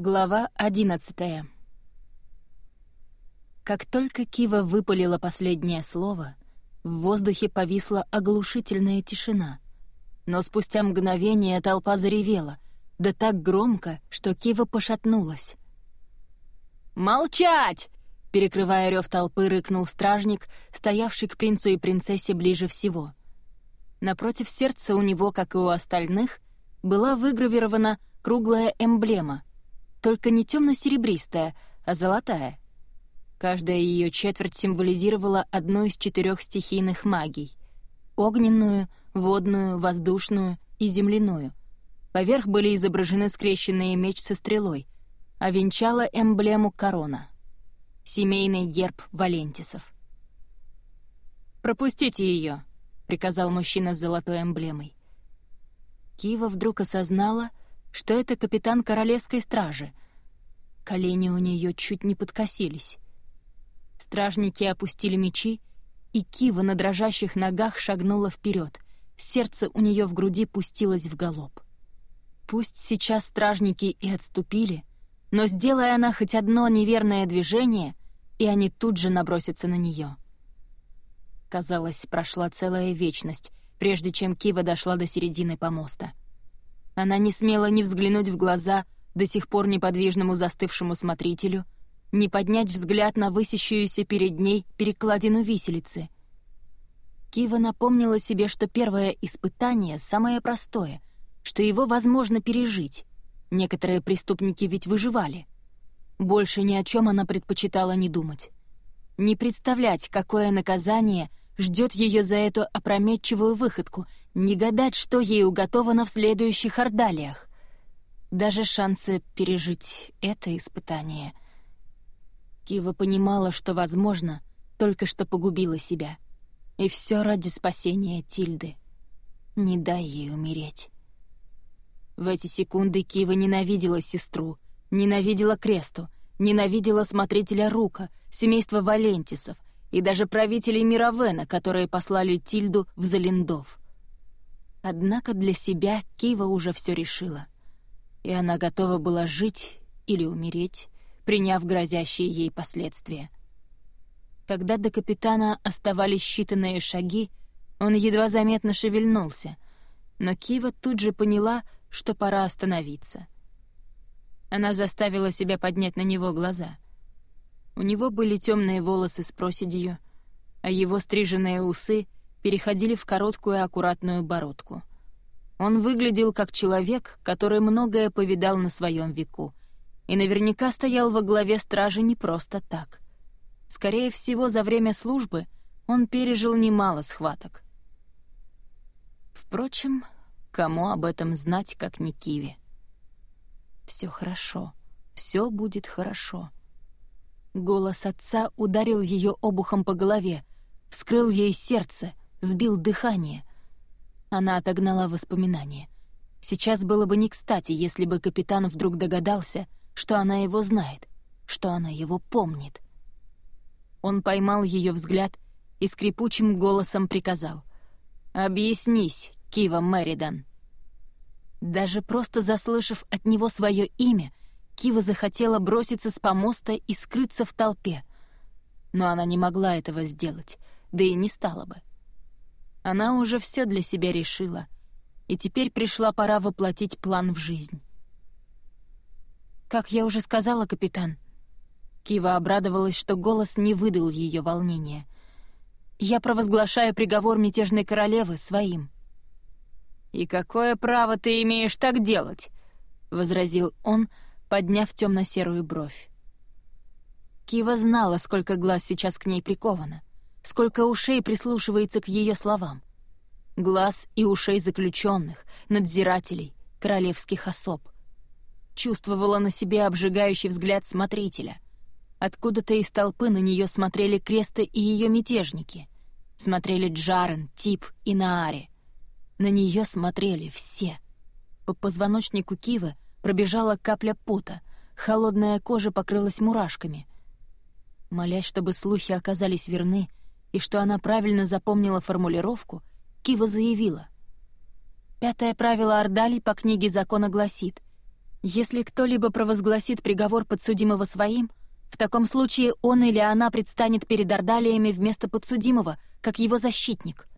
Глава одиннадцатая. Как только Кива выпалила последнее слово, в воздухе повисла оглушительная тишина. Но спустя мгновение толпа заревела, да так громко, что Кива пошатнулась. «Молчать!» — перекрывая рев толпы, рыкнул стражник, стоявший к принцу и принцессе ближе всего. Напротив сердца у него, как и у остальных, была выгравирована круглая эмблема — только не темно-серебристая, а золотая. Каждая ее четверть символизировала одну из четырех стихийных магий — огненную, водную, воздушную и земляную. Поверх были изображены скрещенные меч со стрелой, а венчала эмблему корона — семейный герб Валентисов. «Пропустите ее», — приказал мужчина с золотой эмблемой. Кива вдруг осознала — что это капитан королевской стражи. Колени у нее чуть не подкосились. Стражники опустили мечи, и Кива на дрожащих ногах шагнула вперед. Сердце у нее в груди пустилось в галоп. Пусть сейчас стражники и отступили, но сделая она хоть одно неверное движение, и они тут же набросятся на нее. Казалось, прошла целая вечность, прежде чем Кива дошла до середины помоста — она не смела ни взглянуть в глаза до сих пор неподвижному застывшему смотрителю, ни поднять взгляд на высящуюся перед ней перекладину виселицы. Кива напомнила себе, что первое испытание самое простое, что его возможно пережить. Некоторые преступники ведь выживали. Больше ни о чем она предпочитала не думать. Не представлять, какое наказание ждет ее за эту опрометчивую выходку, не гадать, что ей уготовано в следующих ордалиях. Даже шансы пережить это испытание. Кива понимала, что, возможно, только что погубила себя. И все ради спасения Тильды. Не дай ей умереть. В эти секунды Кива ненавидела сестру, ненавидела Кресту, ненавидела смотрителя Рука, семейство Валентисов, и даже правителей Мировена, которые послали Тильду в Залиндов. Однако для себя Кива уже все решила. И она готова была жить или умереть, приняв грозящие ей последствия. Когда до капитана оставались считанные шаги, он едва заметно шевельнулся, но Кива тут же поняла, что пора остановиться. Она заставила себя поднять на него глаза — у него были темные волосы с проседью, а его стриженные усы переходили в короткую аккуратную бородку. Он выглядел как человек, который многое повидал на своем веку, и наверняка стоял во главе стражи не просто так. Скорее всего, за время службы он пережил немало схваток. Впрочем, кому об этом знать, как не Киви? Все хорошо, все будет хорошо. Голос отца ударил ее обухом по голове, вскрыл ей сердце, сбил дыхание. Она отогнала воспоминания. Сейчас было бы не кстати, если бы капитан вдруг догадался, что она его знает, что она его помнит. Он поймал ее взгляд и скрипучим голосом приказал. «Объяснись, Кива Мэридан». Даже просто заслышав от него свое имя, Кива захотела броситься с помоста и скрыться в толпе. Но она не могла этого сделать, да и не стала бы. Она уже все для себя решила, и теперь пришла пора воплотить план в жизнь. «Как я уже сказала, капитан», Кива обрадовалась, что голос не выдал ее волнения. «Я провозглашаю приговор мятежной королевы своим». «И какое право ты имеешь так делать?» — возразил он, — подняв темно-серую бровь. Кива знала, сколько глаз сейчас к ней приковано, сколько ушей прислушивается к ее словам. Глаз и ушей заключенных, надзирателей, королевских особ. Чувствовала на себе обжигающий взгляд смотрителя. Откуда-то из толпы на нее смотрели Креста и ее мятежники. Смотрели Джарен, Тип и Наари. На нее смотрели все. По позвоночнику Кивы — пробежала капля пота, холодная кожа покрылась мурашками. Молясь, чтобы слухи оказались верны и что она правильно запомнила формулировку, Кива заявила. «Пятое правило Ордали по книге закона гласит, Если кто-либо провозгласит приговор подсудимого своим, в таком случае он или она предстанет перед Ордалиями вместо подсудимого, как его защитник.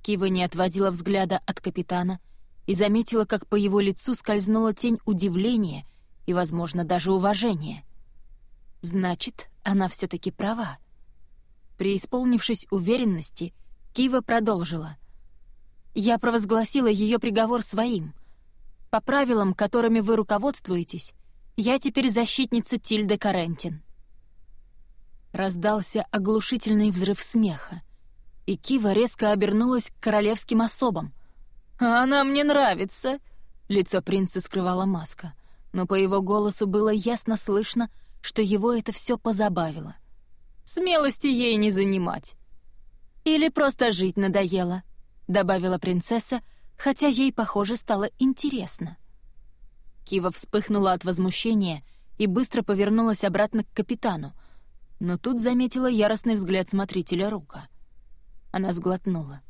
Кива не отводила взгляда от капитана и заметила, как по его лицу скользнула тень удивления и, возможно, даже уважения. Значит, она все таки права. Преисполнившись уверенности, Кива продолжила. «Я провозгласила ее приговор своим. По правилам, которыми вы руководствуетесь, я теперь защитница Тильды Карентин». Раздался оглушительный взрыв смеха, и Кива резко обернулась к королевским особам. «Она мне нравится!» Лицо принца скрывала маска, но по его голосу было ясно слышно, что его это все позабавило. «Смелости ей не занимать!» «Или просто жить надоело», — добавила принцесса, хотя ей, похоже, стало интересно. Кива вспыхнула от возмущения и быстро повернулась обратно к капитану, но тут заметила яростный взгляд смотрителя Рука. Она сглотнула.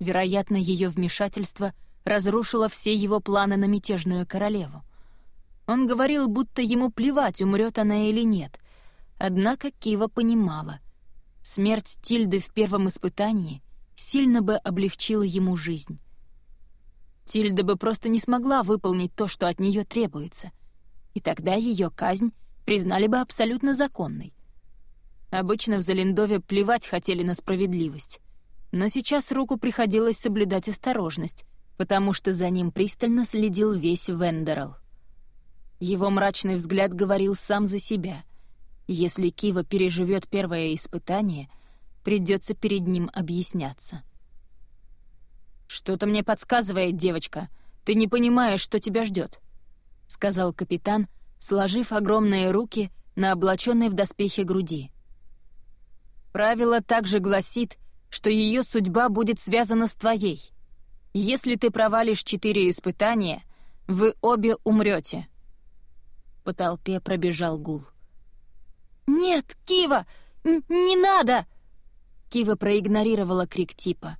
Вероятно, ее вмешательство разрушило все его планы на мятежную королеву. Он говорил, будто ему плевать, умрет она или нет. Однако Кива понимала. Смерть Тильды в первом испытании сильно бы облегчила ему жизнь. Тильда бы просто не смогла выполнить то, что от нее требуется, и тогда ее казнь признали бы абсолютно законной. Обычно в Залендове плевать хотели на справедливость, но сейчас руку приходилось соблюдать осторожность, потому что за ним пристально следил весь Вендерл. Его мрачный взгляд говорил сам за себя. Если Кива переживет первое испытание, придется перед ним объясняться. «Что-то мне подсказывает, девочка. Ты не понимаешь, что тебя ждет, сказал капитан, сложив огромные руки на облаченной в доспехе груди. «Правило также гласит, что ее судьба будет связана с твоей. Если ты провалишь четыре испытания, вы обе умрете. По толпе пробежал гул. «Нет, Кива! Не надо!» Кива проигнорировала крик Типа.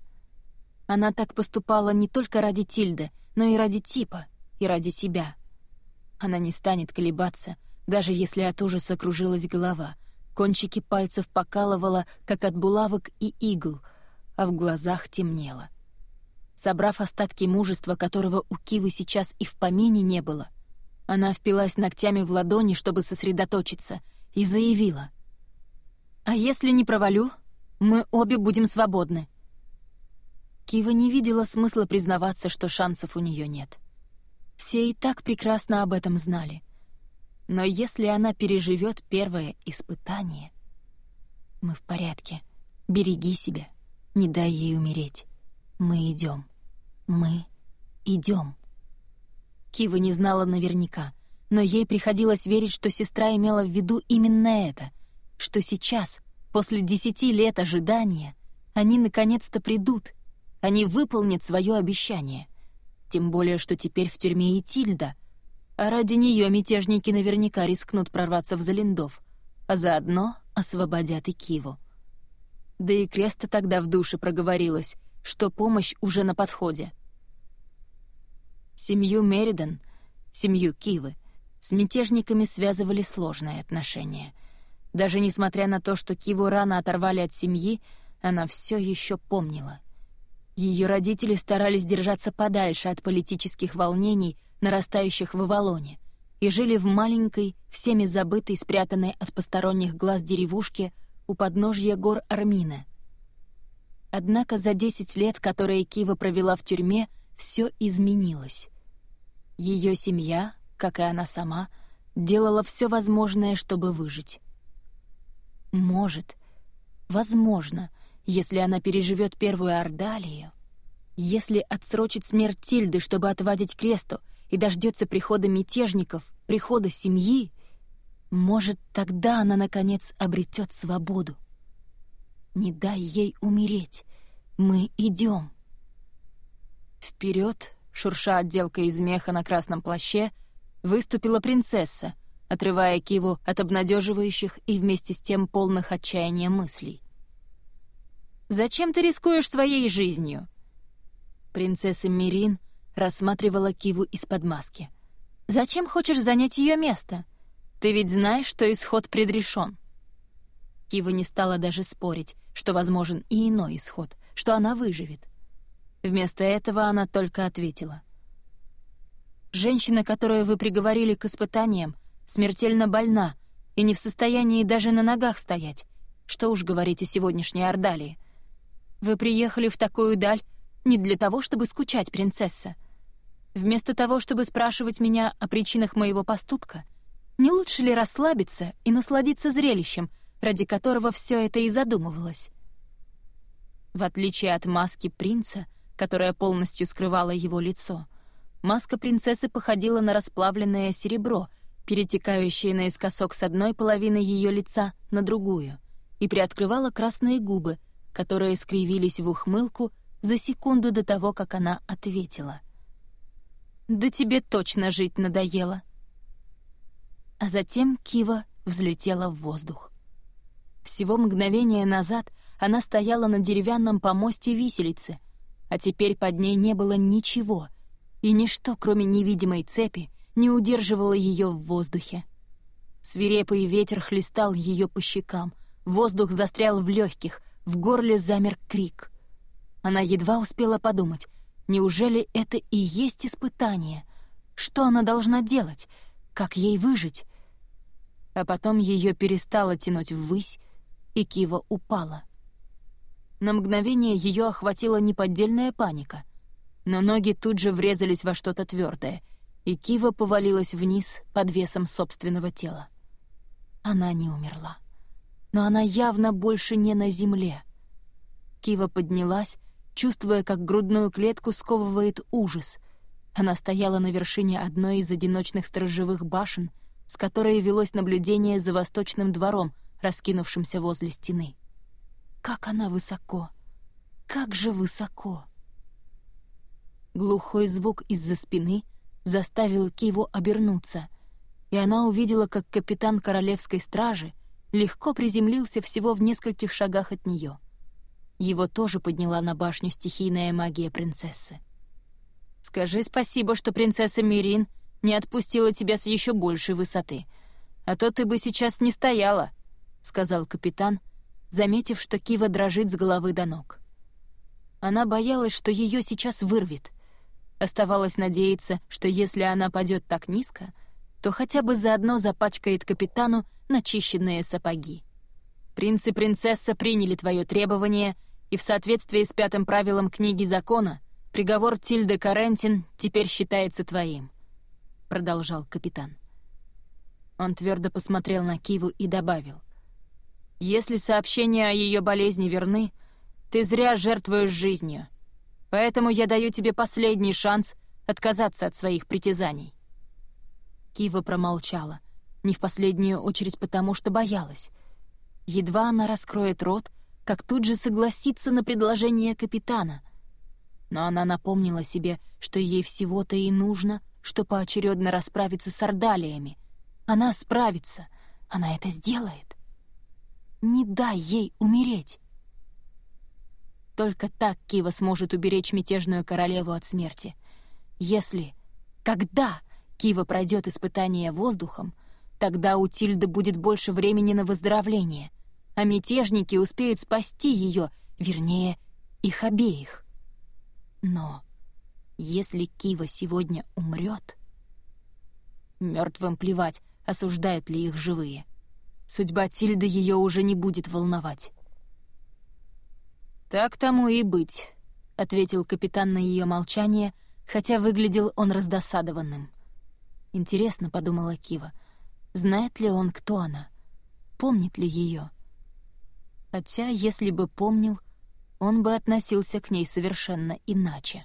Она так поступала не только ради Тильды, но и ради Типа, и ради себя. Она не станет колебаться, даже если от ужаса кружилась голова. Кончики пальцев покалывала, как от булавок и игл, а в глазах темнело. Собрав остатки мужества, которого у Кивы сейчас и в помине не было, она впилась ногтями в ладони, чтобы сосредоточиться, и заявила. «А если не провалю, мы обе будем свободны». Кива не видела смысла признаваться, что шансов у нее нет. Все и так прекрасно об этом знали. Но если она переживет первое испытание... Мы в порядке. Береги себя. Не дай ей умереть. Мы идем. Мы идем. Кива не знала наверняка, но ей приходилось верить, что сестра имела в виду именно это, что сейчас, после десяти лет ожидания, они наконец-то придут, они выполнят свое обещание. Тем более, что теперь в тюрьме и Тильда, ради нее мятежники наверняка рискнут прорваться в Залиндов, а заодно освободят и Киву. Да и Креста тогда в душе проговорилась, что помощь уже на подходе. Семью Меридан, семью Кивы, с мятежниками связывали сложные отношения. Даже несмотря на то, что Киву рано оторвали от семьи, она все еще помнила. Ее родители старались держаться подальше от политических волнений, нарастающих в Авалоне, и жили в маленькой, всеми забытой, спрятанной от посторонних глаз деревушке у подножья гор Армина. Однако за десять лет, которые Кива провела в тюрьме, все изменилось. Ее семья, как и она сама, делала все возможное, чтобы выжить. Может, возможно, если она переживет первую Ордалию, если отсрочит смерть Тильды, чтобы отвадить кресту, и дождется прихода мятежников, прихода семьи, может, тогда она, наконец, обретет свободу. Не дай ей умереть. Мы идем. Вперед, шурша отделка из меха на красном плаще, выступила принцесса, отрывая Киву от обнадеживающих и вместе с тем полных отчаяния мыслей. «Зачем ты рискуешь своей жизнью?» Принцесса Мирин рассматривала Киву из-под маски. Зачем хочешь занять ее место? Ты ведь знаешь, что исход предрешен. Кива не стала даже спорить, что возможен и иной исход, что она выживет. Вместо этого она только ответила. «Женщина, которую вы приговорили к испытаниям, смертельно больна и не в состоянии даже на ногах стоять. Что уж говорить о сегодняшней Ордалии. Вы приехали в такую даль не для того, чтобы скучать, принцесса. Вместо того, чтобы спрашивать меня о причинах моего поступка, не лучше ли расслабиться и насладиться зрелищем, ради которого все это и задумывалось? В отличие от маски принца, которая полностью скрывала его лицо, маска принцессы походила на расплавленное серебро, перетекающее наискосок с одной половины ее лица на другую, и приоткрывала красные губы, которые скривились в ухмылку за секунду до того, как она ответила — да тебе точно жить надоело. А затем Кива взлетела в воздух. Всего мгновение назад она стояла на деревянном помосте виселицы, а теперь под ней не было ничего, и ничто, кроме невидимой цепи, не удерживало ее в воздухе. Свирепый ветер хлестал ее по щекам, воздух застрял в легких, в горле замер крик. Она едва успела подумать, Неужели это и есть испытание? Что она должна делать? Как ей выжить? А потом ее перестало тянуть ввысь, и Кива упала. На мгновение ее охватила неподдельная паника, но ноги тут же врезались во что-то твердое, и Кива повалилась вниз под весом собственного тела. Она не умерла. Но она явно больше не на земле. Кива поднялась, чувствуя, как грудную клетку сковывает ужас. Она стояла на вершине одной из одиночных сторожевых башен, с которой велось наблюдение за восточным двором, раскинувшимся возле стены. Как она высоко! Как же высоко! Глухой звук из-за спины заставил Киву обернуться, и она увидела, как капитан королевской стражи легко приземлился всего в нескольких шагах от нее — его тоже подняла на башню стихийная магия принцессы. «Скажи спасибо, что принцесса Мирин не отпустила тебя с еще большей высоты, а то ты бы сейчас не стояла», — сказал капитан, заметив, что Кива дрожит с головы до ног. Она боялась, что ее сейчас вырвет. Оставалось надеяться, что если она падет так низко, то хотя бы заодно запачкает капитану начищенные сапоги. Принц и принцесса приняли твое требование — и в соответствии с пятым правилом книги закона приговор Тильды Карентин теперь считается твоим», — продолжал капитан. Он твердо посмотрел на Киву и добавил. «Если сообщения о ее болезни верны, ты зря жертвуешь жизнью, поэтому я даю тебе последний шанс отказаться от своих притязаний». Кива промолчала, не в последнюю очередь потому, что боялась. Едва она раскроет рот — как тут же согласиться на предложение капитана. Но она напомнила себе, что ей всего-то и нужно, что поочередно расправиться с ордалиями. Она справится, она это сделает. Не дай ей умереть. Только так Кива сможет уберечь мятежную королеву от смерти. Если, когда Кива пройдет испытание воздухом, тогда у Тильды будет больше времени на выздоровление — а мятежники успеют спасти ее, вернее, их обеих. Но если Кива сегодня умрет, мертвым плевать, осуждают ли их живые. Судьба Тильды ее уже не будет волновать. «Так тому и быть», — ответил капитан на ее молчание, хотя выглядел он раздосадованным. «Интересно», — подумала Кива, — «знает ли он, кто она? Помнит ли ее?» Хотя, если бы помнил, он бы относился к ней совершенно иначе.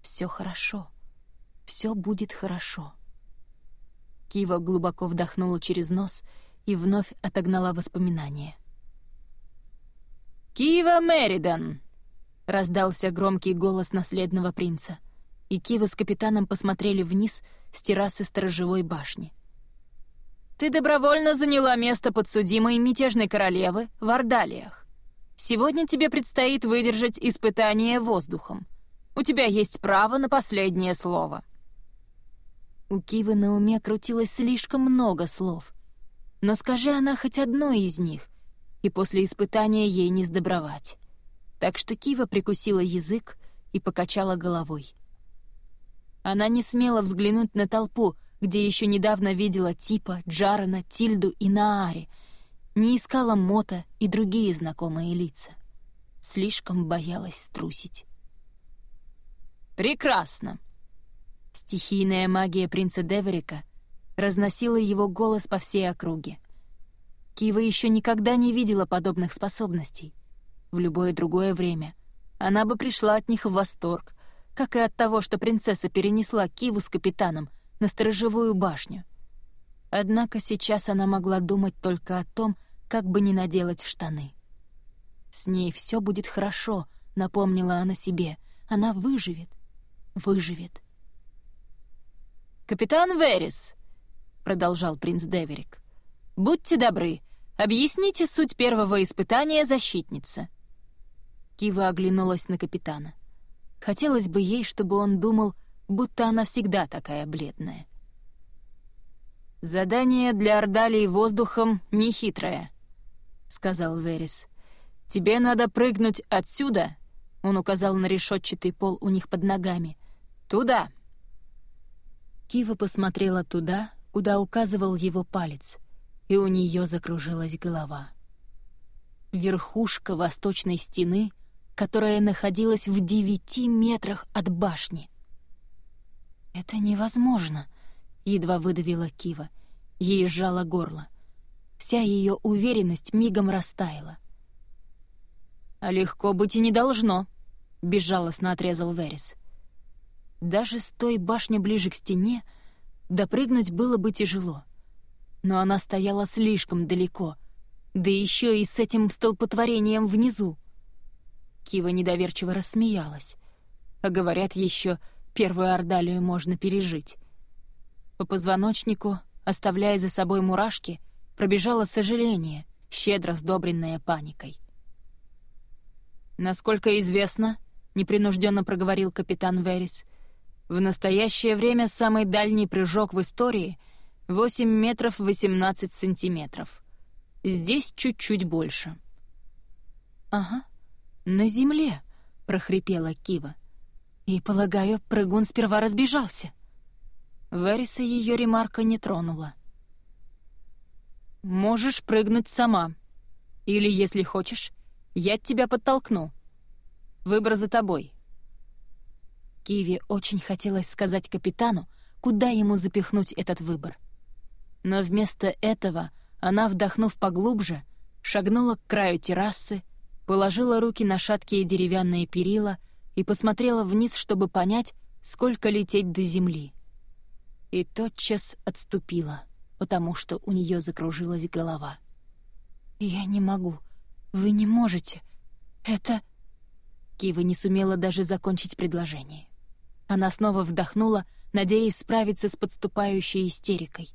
Все хорошо. Все будет хорошо. Кива глубоко вдохнула через нос и вновь отогнала воспоминания. «Кива Меридан!» — раздался громкий голос наследного принца, и Кива с капитаном посмотрели вниз с террасы сторожевой башни. Ты добровольно заняла место подсудимой мятежной королевы в Ордалиях. Сегодня тебе предстоит выдержать испытание воздухом. У тебя есть право на последнее слово». У Кивы на уме крутилось слишком много слов. Но скажи она хоть одно из них, и после испытания ей не сдобровать. Так что Кива прикусила язык и покачала головой. Она не смела взглянуть на толпу, где еще недавно видела Типа, Джарена, Тильду и Наари, не искала Мота и другие знакомые лица. Слишком боялась струсить. «Прекрасно!» Стихийная магия принца Деверика разносила его голос по всей округе. Кива еще никогда не видела подобных способностей. В любое другое время она бы пришла от них в восторг, как и от того, что принцесса перенесла Киву с капитаном на сторожевую башню. Однако сейчас она могла думать только о том, как бы не наделать в штаны. «С ней все будет хорошо», — напомнила она себе. «Она выживет выживет. «Капитан Верис», — продолжал принц Деверик, — «будьте добры, объясните суть первого испытания защитницы». Кива оглянулась на капитана. Хотелось бы ей, чтобы он думал, будто она всегда такая бледная. «Задание для Ордалии воздухом нехитрое», — сказал Верис. «Тебе надо прыгнуть отсюда», — он указал на решетчатый пол у них под ногами, «Туда!» Кива посмотрела туда, куда указывал его палец, и у нее закружилась голова. Верхушка восточной стены, которая находилась в девяти метрах от башни. «Это невозможно», — едва выдавила Кива. Ей сжало горло. Вся ее уверенность мигом растаяла. «А легко быть и не должно», — безжалостно отрезал Верес. Даже с той башни ближе к стене допрыгнуть было бы тяжело. Но она стояла слишком далеко, да еще и с этим столпотворением внизу. Кива недоверчиво рассмеялась. А говорят еще, первую ордалию можно пережить. По позвоночнику, оставляя за собой мурашки, пробежало сожаление, щедро сдобренное паникой. «Насколько известно», — непринужденно проговорил капитан Верис, — в настоящее время самый дальний прыжок в истории — 8 метров 18 сантиметров. Здесь чуть-чуть больше. «Ага, на земле», — прохрипела Кива. «И, полагаю, прыгун сперва разбежался». Вериса ее ремарка не тронула. «Можешь прыгнуть сама. Или, если хочешь, я тебя подтолкну. Выбор за тобой». Киви очень хотелось сказать капитану, куда ему запихнуть этот выбор. Но вместо этого она, вдохнув поглубже, шагнула к краю террасы, положила руки на шаткие деревянные перила и посмотрела вниз, чтобы понять, сколько лететь до земли. И тотчас отступила, потому что у нее закружилась голова. «Я не могу. Вы не можете. Это...» Кива не сумела даже закончить предложение. Она снова вдохнула, надеясь справиться с подступающей истерикой.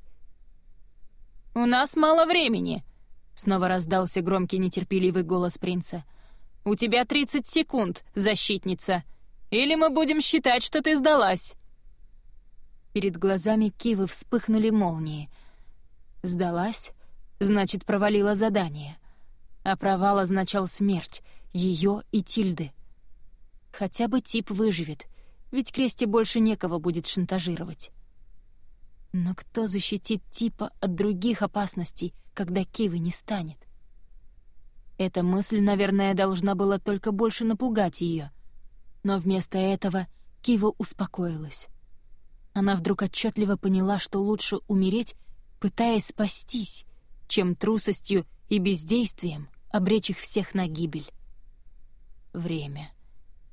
«У нас мало времени!» — снова раздался громкий нетерпеливый голос принца. «У тебя 30 секунд, защитница! Или мы будем считать, что ты сдалась!» Перед глазами Кивы вспыхнули молнии. «Сдалась?» Значит, провалила задание. А провал означал смерть, ее и Тильды. Хотя бы тип выживет — ведь Кресте больше некого будет шантажировать. Но кто защитит Типа от других опасностей, когда Кивы не станет? Эта мысль, наверное, должна была только больше напугать ее. Но вместо этого Кива успокоилась. Она вдруг отчетливо поняла, что лучше умереть, пытаясь спастись, чем трусостью и бездействием обречь их всех на гибель. Время.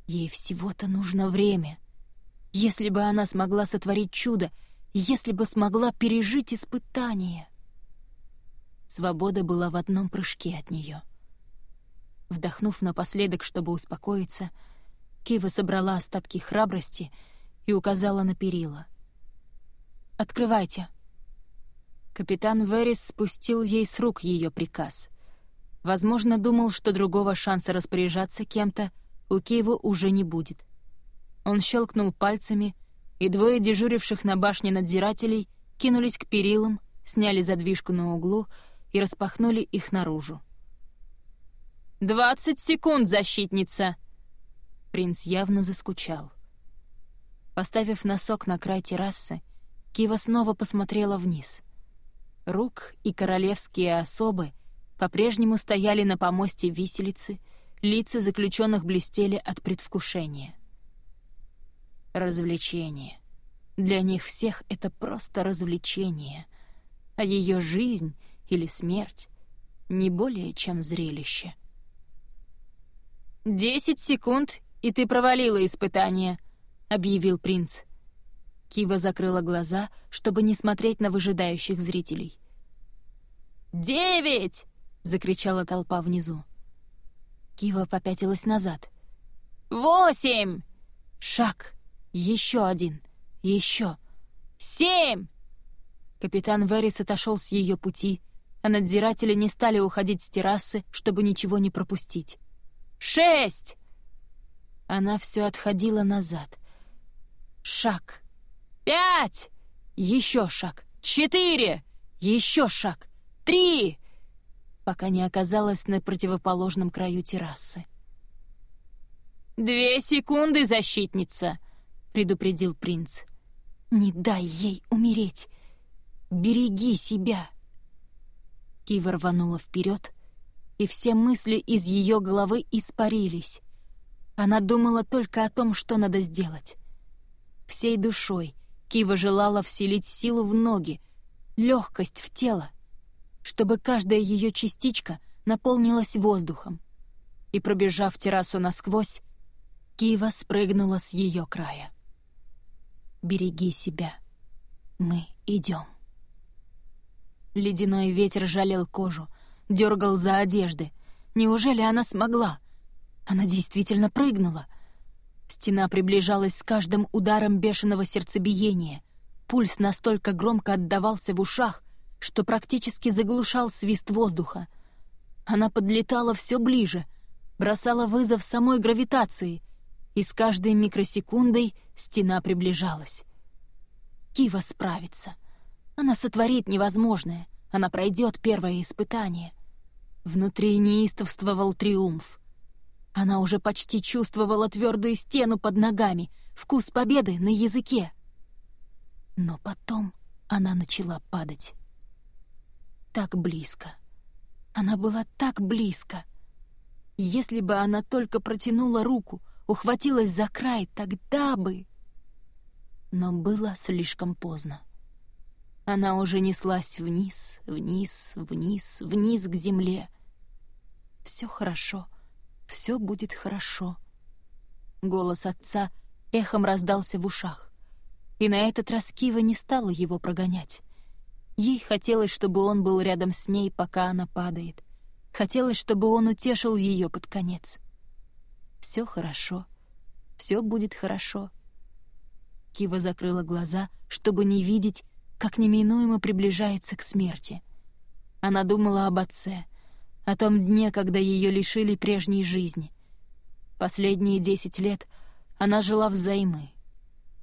Ей всего-то нужно время. Если бы она смогла сотворить чудо, если бы смогла пережить испытание. Свобода была в одном прыжке от нее. Вдохнув напоследок, чтобы успокоиться, Кива собрала остатки храбрости и указала на перила. «Открывайте». Капитан Верис спустил ей с рук ее приказ. Возможно, думал, что другого шанса распоряжаться кем-то у Киева уже не будет — он щелкнул пальцами, и двое дежуривших на башне надзирателей кинулись к перилам, сняли задвижку на углу и распахнули их наружу. «Двадцать секунд, защитница!» Принц явно заскучал. Поставив носок на край террасы, Кива снова посмотрела вниз. Рук и королевские особы по-прежнему стояли на помосте виселицы, лица заключенных блестели от предвкушения. Развлечение. Для них всех это просто развлечение, а ее жизнь или смерть — не более чем зрелище. «Десять секунд, и ты провалила испытание», — объявил принц. Кива закрыла глаза, чтобы не смотреть на выжидающих зрителей. «Девять!» — закричала толпа внизу. Кива попятилась назад. «Восемь!» Шаг. Еще один. Еще. «Семь!» Капитан Верис отошел с ее пути, а надзиратели не стали уходить с террасы, чтобы ничего не пропустить. «Шесть!» Она все отходила назад. Шаг. «Пять!» Еще шаг. «Четыре!» Еще шаг. «Три!» пока не оказалась на противоположном краю террасы. «Две секунды, защитница!» — предупредил принц. «Не дай ей умереть! Береги себя!» Кива рванула вперед, и все мысли из ее головы испарились. Она думала только о том, что надо сделать. Всей душой Кива желала вселить силу в ноги, легкость в тело, чтобы каждая ее частичка наполнилась воздухом. И, пробежав террасу насквозь, Кива спрыгнула с ее края. «Береги себя. Мы идем». Ледяной ветер жалил кожу, дергал за одежды. Неужели она смогла? Она действительно прыгнула. Стена приближалась с каждым ударом бешеного сердцебиения. Пульс настолько громко отдавался в ушах, что практически заглушал свист воздуха. Она подлетала все ближе, бросала вызов самой гравитации, и с каждой микросекундой стена приближалась. Кива справится. Она сотворит невозможное, она пройдет первое испытание. Внутри неистовствовал триумф. Она уже почти чувствовала твердую стену под ногами, вкус победы на языке. Но потом она начала падать так близко. Она была так близко. Если бы она только протянула руку, ухватилась за край, тогда бы... Но было слишком поздно. Она уже неслась вниз, вниз, вниз, вниз к земле. Все хорошо, все будет хорошо. Голос отца эхом раздался в ушах. И на этот раз Кива не стала его прогонять. Ей хотелось, чтобы он был рядом с ней, пока она падает. Хотелось, чтобы он утешил ее под конец. Все хорошо. Все будет хорошо. Кива закрыла глаза, чтобы не видеть, как неминуемо приближается к смерти. Она думала об отце, о том дне, когда ее лишили прежней жизни. Последние десять лет она жила взаймы,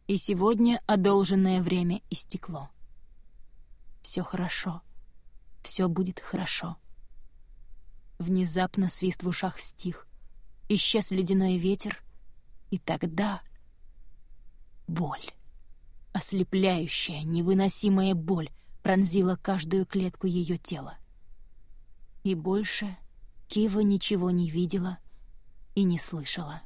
и сегодня одолженное время истекло. Все хорошо. Все будет хорошо. Внезапно свист в ушах стих. Исчез ледяной ветер. И тогда... Боль. Ослепляющая, невыносимая боль пронзила каждую клетку ее тела. И больше Кива ничего не видела и не слышала.